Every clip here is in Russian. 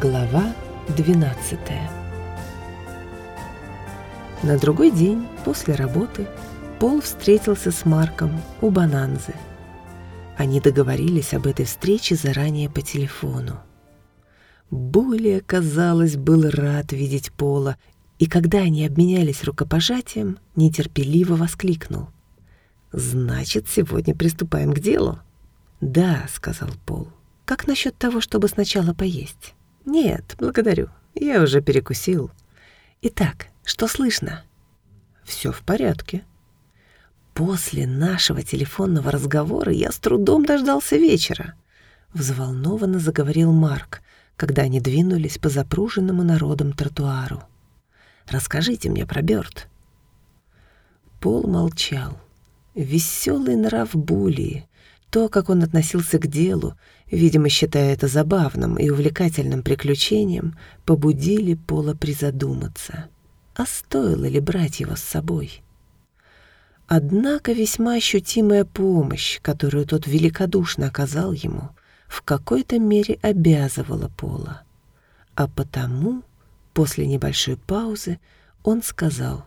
Глава 12 На другой день после работы Пол встретился с Марком у Бананзы. Они договорились об этой встрече заранее по телефону. Булли, казалось, был рад видеть Пола, и когда они обменялись рукопожатием, нетерпеливо воскликнул. «Значит, сегодня приступаем к делу?» «Да», — сказал Пол. «Как насчет того, чтобы сначала поесть?» «Нет, благодарю. Я уже перекусил». «Итак, что слышно?» «Все в порядке». «После нашего телефонного разговора я с трудом дождался вечера», — взволнованно заговорил Марк, когда они двинулись по запруженному народом тротуару. «Расскажите мне про Бёрд». Пол молчал. Веселый нрав Булии, то, как он относился к делу, видимо, считая это забавным и увлекательным приключением, побудили Пола призадуматься, а стоило ли брать его с собой. Однако весьма ощутимая помощь, которую тот великодушно оказал ему, в какой-то мере обязывала Пола. А потому, после небольшой паузы, он сказал,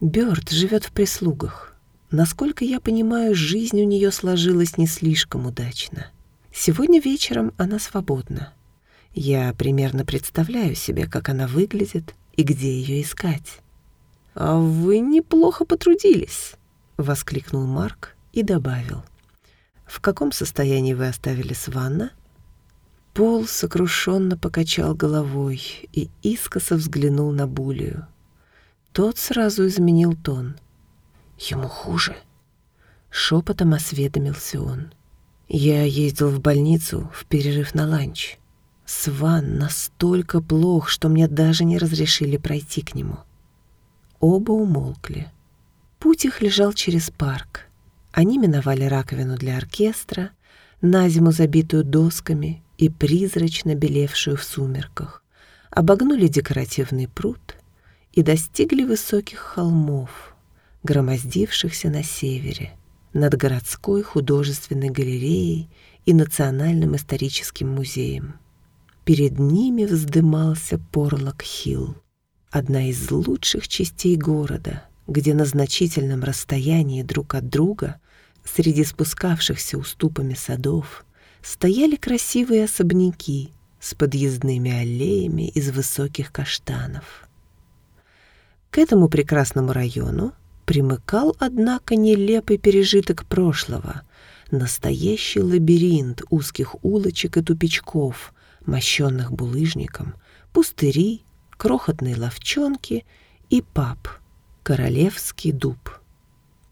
«Бёрд живет в прислугах. Насколько я понимаю, жизнь у нее сложилась не слишком удачно. Сегодня вечером она свободна. Я примерно представляю себе, как она выглядит и где ее искать. «А вы неплохо потрудились», — воскликнул Марк и добавил. «В каком состоянии вы оставили Сванна?» Пол сокрушенно покачал головой и искоса взглянул на Булию. Тот сразу изменил тон — Ему хуже. Шепотом осведомился он. Я ездил в больницу в перерыв на ланч. Сван настолько плох, что мне даже не разрешили пройти к нему. Оба умолкли. Путь их лежал через парк. Они миновали раковину для оркестра, на зиму забитую досками и призрачно белевшую в сумерках, обогнули декоративный пруд и достигли высоких холмов — громоздившихся на севере, над городской художественной галереей и Национальным историческим музеем. Перед ними вздымался Порлок-Хилл, одна из лучших частей города, где на значительном расстоянии друг от друга, среди спускавшихся уступами садов, стояли красивые особняки с подъездными аллеями из высоких каштанов. К этому прекрасному району примыкал, однако, нелепый пережиток прошлого, настоящий лабиринт узких улочек и тупичков, мощенных булыжником, пустыри, крохотные ловчонки и паб, королевский дуб.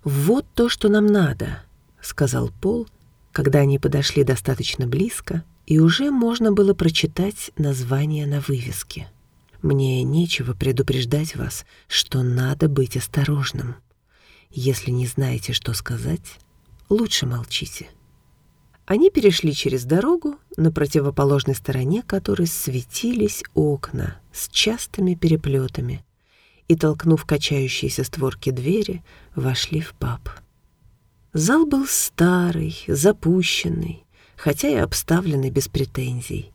«Вот то, что нам надо», — сказал Пол, когда они подошли достаточно близко, и уже можно было прочитать название на вывеске. Мне нечего предупреждать вас, что надо быть осторожным. Если не знаете, что сказать, лучше молчите. Они перешли через дорогу, на противоположной стороне которой светились окна с частыми переплетами, и, толкнув качающиеся створки двери, вошли в паб. Зал был старый, запущенный, хотя и обставленный без претензий.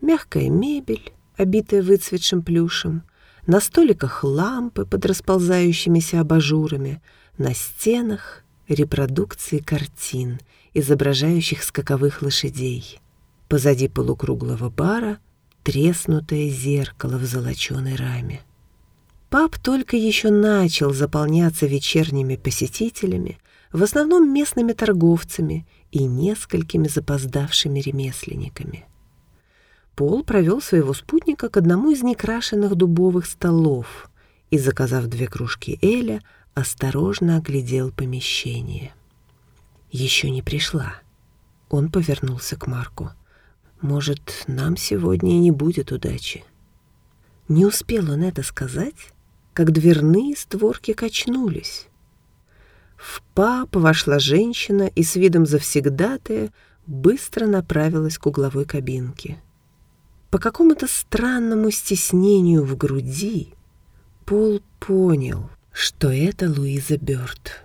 Мягкая мебель, обитая выцветшим плюшем, на столиках лампы под расползающимися абажурами, на стенах репродукции картин, изображающих скаковых лошадей. Позади полукруглого бара треснутое зеркало в золоченой раме. Паб только еще начал заполняться вечерними посетителями, в основном местными торговцами и несколькими запоздавшими ремесленниками. Пол провел своего спутника к одному из некрашенных дубовых столов и, заказав две кружки Эля, осторожно оглядел помещение. Еще не пришла. Он повернулся к Марку. «Может, нам сегодня и не будет удачи?» Не успел он это сказать, как дверные створки качнулись. В паб вошла женщина и с видом завсегдатая быстро направилась к угловой кабинке. По какому-то странному стеснению в груди Пол понял, что это Луиза Бёрд.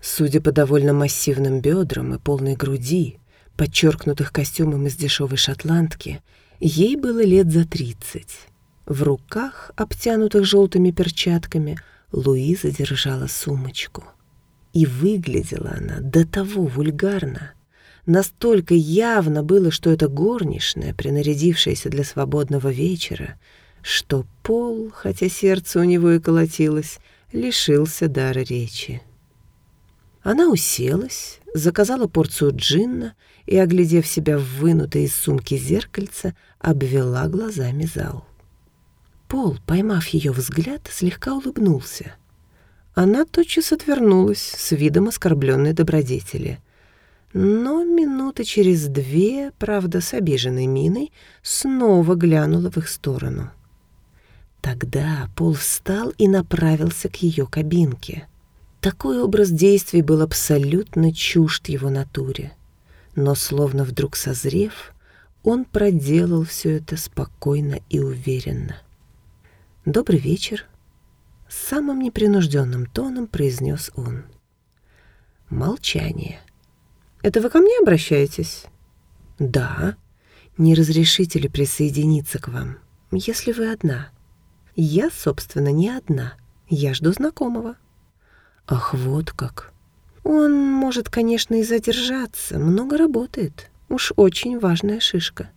Судя по довольно массивным бедрам и полной груди, подчеркнутых костюмом из дешевой шотландки, Ей было лет за тридцать. В руках, обтянутых желтыми перчатками, Луиза держала сумочку. И выглядела она до того вульгарно. Настолько явно было, что это горничная, принарядившаяся для свободного вечера, что Пол, хотя сердце у него и колотилось, лишился дара речи. Она уселась, заказала порцию джинна и, оглядев себя в вынутое из сумки зеркальце, обвела глазами зал. Пол, поймав ее взгляд, слегка улыбнулся. Она тотчас отвернулась с видом оскорбленной добродетели. Но минуты через две, правда, с обиженной миной, снова глянула в их сторону. Тогда Пол встал и направился к ее кабинке. Такой образ действий был абсолютно чужд его натуре. Но, словно вдруг созрев, он проделал все это спокойно и уверенно. «Добрый вечер», — самым непринужденным тоном произнес он. Молчание. «Это вы ко мне обращаетесь?» «Да. Не разрешите ли присоединиться к вам, если вы одна?» «Я, собственно, не одна. Я жду знакомого». «Ах, вот как!» «Он может, конечно, и задержаться, много работает. Уж очень важная шишка».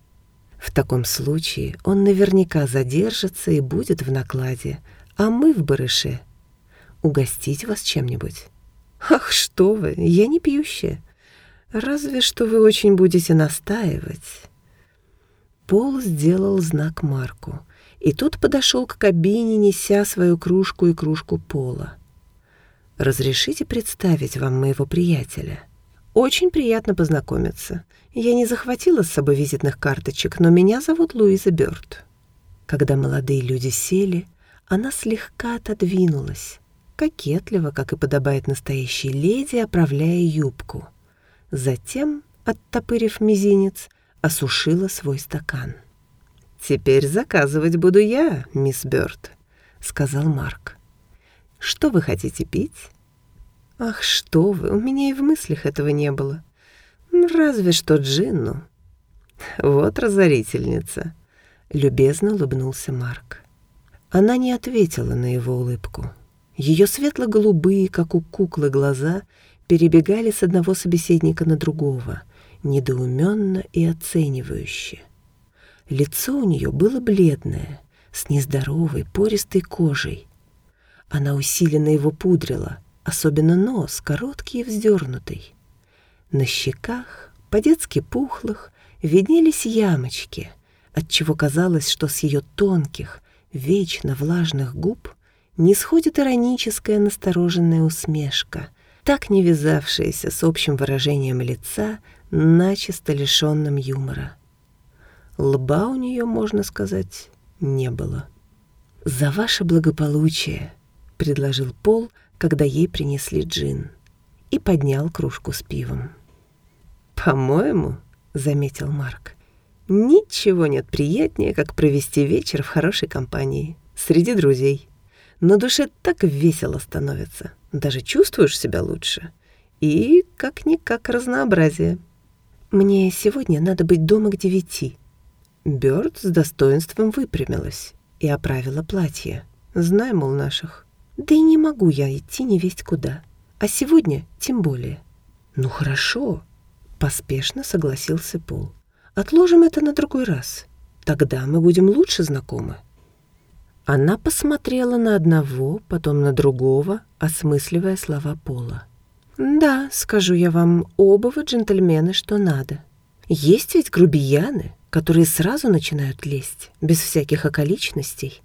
В таком случае он наверняка задержится и будет в накладе, а мы в барыше. Угостить вас чем-нибудь? Ах, что вы, я не пьющая. Разве что вы очень будете настаивать. Пол сделал знак Марку, и тот подошел к кабине, неся свою кружку и кружку Пола. «Разрешите представить вам моего приятеля?» «Очень приятно познакомиться. Я не захватила с собой визитных карточек, но меня зовут Луиза Бёрд». Когда молодые люди сели, она слегка отодвинулась, кокетливо, как и подобает настоящей леди, оправляя юбку. Затем, оттопырив мизинец, осушила свой стакан. «Теперь заказывать буду я, мисс Бёрд», — сказал Марк. «Что вы хотите пить?» «Ах, что вы, у меня и в мыслях этого не было. Разве что Джинну». «Вот разорительница», — любезно улыбнулся Марк. Она не ответила на его улыбку. Ее светло-голубые, как у куклы, глаза перебегали с одного собеседника на другого, недоуменно и оценивающе. Лицо у нее было бледное, с нездоровой, пористой кожей. Она усиленно его пудрила — особенно нос, короткий и вздернутый. На щеках, по-детски пухлых, виднелись ямочки, отчего казалось, что с ее тонких, вечно влажных губ не сходит ироническая настороженная усмешка, так не вязавшаяся с общим выражением лица, начисто лишенным юмора. Лба у нее, можно сказать, не было. «За ваше благополучие», — предложил Пол, когда ей принесли джин, и поднял кружку с пивом. «По-моему», — заметил Марк, — «ничего нет приятнее, как провести вечер в хорошей компании, среди друзей. На душе так весело становится, даже чувствуешь себя лучше. И как-никак разнообразие. Мне сегодня надо быть дома к девяти». Бёрд с достоинством выпрямилась и оправила платье. Знай, мол, наших. Да и не могу я идти не весть куда. А сегодня тем более. Ну хорошо, поспешно согласился Пол. Отложим это на другой раз. Тогда мы будем лучше знакомы. Она посмотрела на одного, потом на другого, осмысливая слова Пола. «Да, скажу я вам, оба вы джентльмены, что надо. Есть ведь грубияны, которые сразу начинают лезть, без всяких околичностей.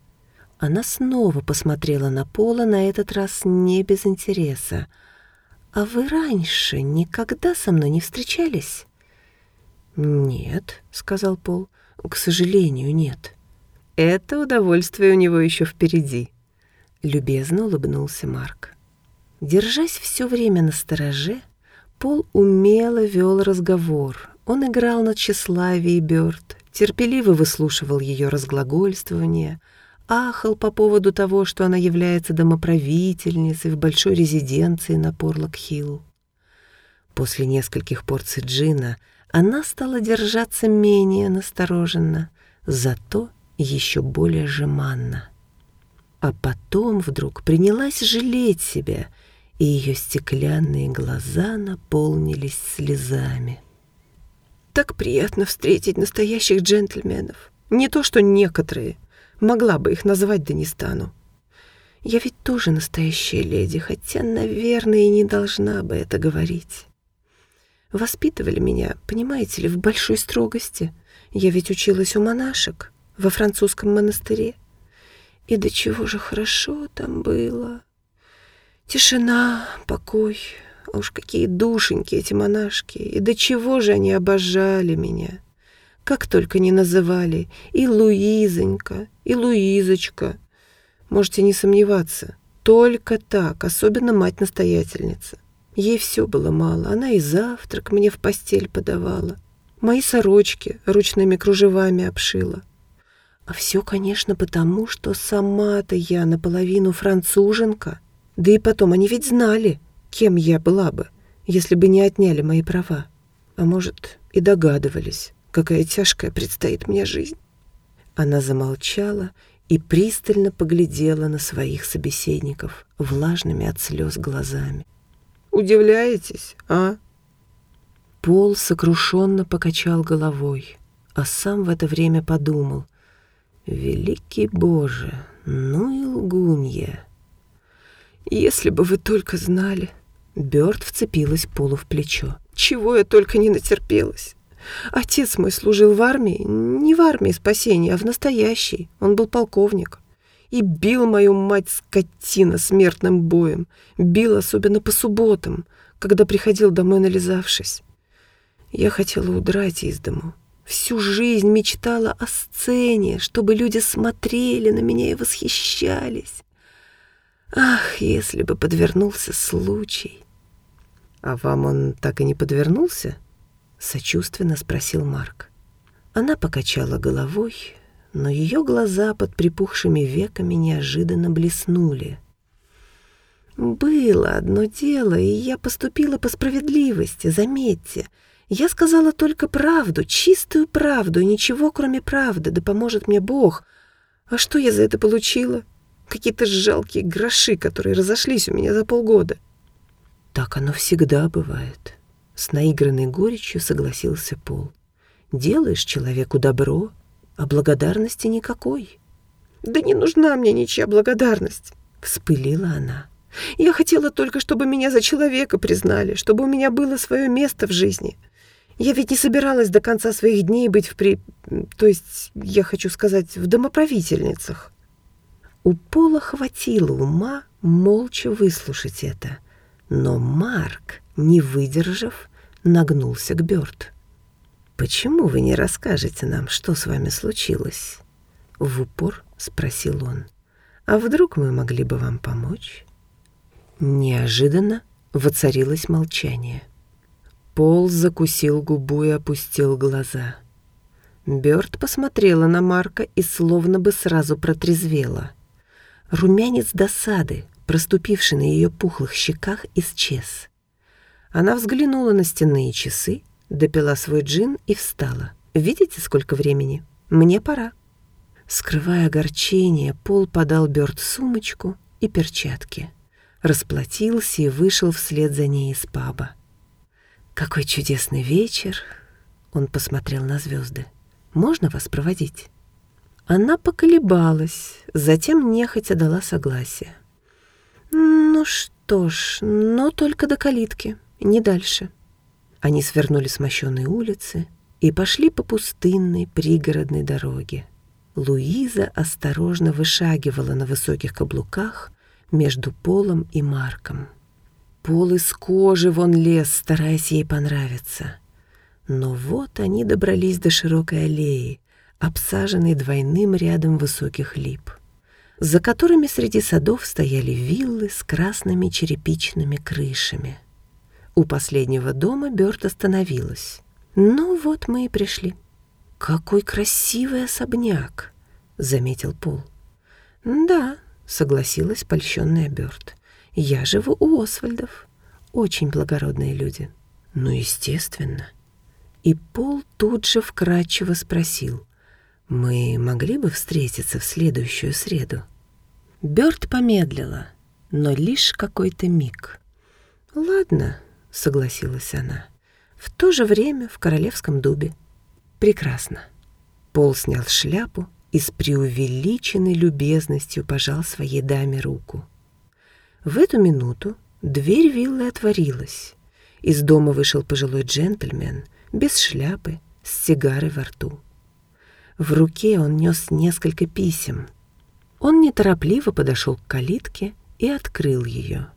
Она снова посмотрела на Пола, на этот раз не без интереса. «А вы раньше никогда со мной не встречались?» «Нет», — сказал Пол, — «к сожалению, нет». «Это удовольствие у него еще впереди», — любезно улыбнулся Марк. Держась все время на стороже, Пол умело вел разговор. Он играл на тщеславии Бёрд, терпеливо выслушивал ее разглагольствования — ахал по поводу того, что она является домоправительницей в большой резиденции на Порлок-Хилл. После нескольких порций джина она стала держаться менее настороженно, зато еще более жеманно. А потом вдруг принялась жалеть себя, и ее стеклянные глаза наполнились слезами. Так приятно встретить настоящих джентльменов. Не то, что некоторые. Могла бы их назвать, да не стану. Я ведь тоже настоящая леди, хотя, наверное, и не должна бы это говорить. Воспитывали меня, понимаете ли, в большой строгости. Я ведь училась у монашек во французском монастыре. И до чего же хорошо там было. Тишина, покой. А уж какие душеньки эти монашки. И до чего же они обожали меня. Как только не называли. И Луизонька, и Луизочка. Можете не сомневаться. Только так, особенно мать-настоятельница. Ей все было мало. Она и завтрак мне в постель подавала. Мои сорочки ручными кружевами обшила. А все, конечно, потому, что сама-то я наполовину француженка. Да и потом, они ведь знали, кем я была бы, если бы не отняли мои права. А может, и догадывались, какая тяжкая предстоит мне жизнь. Она замолчала и пристально поглядела на своих собеседников влажными от слез глазами. «Удивляетесь, а?» Пол сокрушенно покачал головой, а сам в это время подумал. «Великий Боже, ну и лгунья!» «Если бы вы только знали...» Бёрд вцепилась Полу в плечо. «Чего я только не натерпелась! Отец мой служил в армии, не в армии спасения, а в настоящей. Он был полковник. И бил мою мать скотина смертным боем. Бил особенно по субботам, когда приходил домой нализавшись. Я хотела удрать из дому. Всю жизнь мечтала о сцене, чтобы люди смотрели на меня и восхищались. Ах, если бы подвернулся случай. А вам он так и не подвернулся? Сочувственно спросил Марк. Она покачала головой, но ее глаза под припухшими веками неожиданно блеснули. «Было одно дело, и я поступила по справедливости, заметьте. Я сказала только правду, чистую правду, ничего кроме правды, да поможет мне Бог. А что я за это получила? Какие-то жалкие гроши, которые разошлись у меня за полгода». «Так оно всегда бывает», — с наигранной горечью согласился Пол. «Делаешь человеку добро, а благодарности никакой». «Да не нужна мне ничья благодарность», — вспылила она. «Я хотела только, чтобы меня за человека признали, чтобы у меня было свое место в жизни. Я ведь не собиралась до конца своих дней быть в при... То есть, я хочу сказать, в домоправительницах». У Пола хватило ума молча выслушать это, но Марк, не выдержав, нагнулся к Бёрд. «Почему вы не расскажете нам, что с вами случилось?» В упор спросил он. «А вдруг мы могли бы вам помочь?» Неожиданно воцарилось молчание. Пол закусил губу и опустил глаза. Бёрд посмотрела на Марка и словно бы сразу протрезвела. Румянец досады, проступивший на ее пухлых щеках, исчез. Она взглянула на стенные часы, допила свой джин и встала. «Видите, сколько времени? Мне пора». Скрывая огорчение, Пол подал Бёрд сумочку и перчатки. Расплатился и вышел вслед за ней из паба. «Какой чудесный вечер!» Он посмотрел на звезды. «Можно вас проводить?» Она поколебалась, затем нехотя дала согласие. «Ну что ж, но только до калитки, не дальше». Они свернули с мощенной улицы и пошли по пустынной пригородной дороге. Луиза осторожно вышагивала на высоких каблуках между Полом и Марком. Пол из кожи вон лез, стараясь ей понравиться. Но вот они добрались до широкой аллеи, обсаженной двойным рядом высоких лип, за которыми среди садов стояли виллы с красными черепичными крышами. У последнего дома Бёрд остановилась. «Ну вот мы и пришли». «Какой красивый особняк!» — заметил Пол. «Да», — согласилась польщенная Бёрд. Я живу у Освальдов. Очень благородные люди. Ну, естественно. И Пол тут же вкратчиво спросил. Мы могли бы встретиться в следующую среду?» Бёрд помедлила, но лишь какой-то миг. «Ладно», — согласилась она, — «в то же время в Королевском дубе». «Прекрасно». Пол снял шляпу и с преувеличенной любезностью пожал своей даме руку. В эту минуту дверь виллы отворилась. Из дома вышел пожилой джентльмен, без шляпы, с сигарой во рту. В руке он нес несколько писем. Он неторопливо подошел к калитке и открыл ее,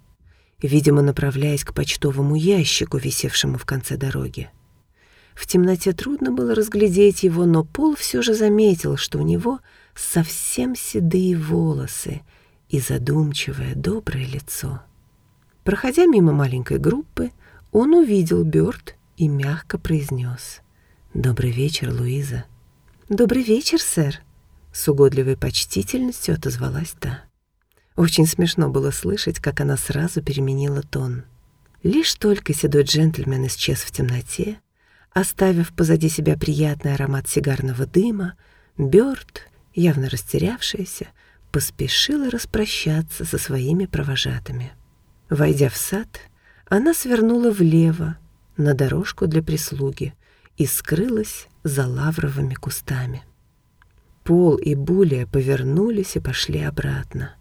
видимо, направляясь к почтовому ящику, висевшему в конце дороги. В темноте трудно было разглядеть его, но Пол все же заметил, что у него совсем седые волосы и задумчивое доброе лицо. Проходя мимо маленькой группы, он увидел Бёрд и мягко произнес «Добрый вечер, Луиза». «Добрый вечер, сэр», — с угодливой почтительностью отозвалась та. Очень смешно было слышать, как она сразу переменила тон. Лишь только седой джентльмен исчез в темноте, оставив позади себя приятный аромат сигарного дыма, Бёрд, явно растерявшаяся, поспешила распрощаться со своими провожатыми. Войдя в сад, она свернула влево на дорожку для прислуги и скрылась за лавровыми кустами. Пол и Булия повернулись и пошли обратно.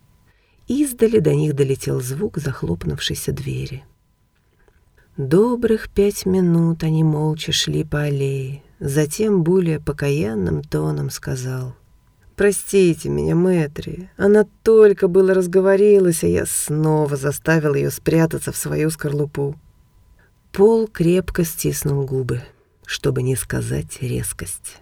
Издали до них долетел звук захлопнувшейся двери. Добрых пять минут они молча шли по аллее. Затем Булия покаянным тоном сказал. «Простите меня, Мэтри, она только было разговорилась, а я снова заставил ее спрятаться в свою скорлупу». Пол крепко стиснул губы, чтобы не сказать резкость.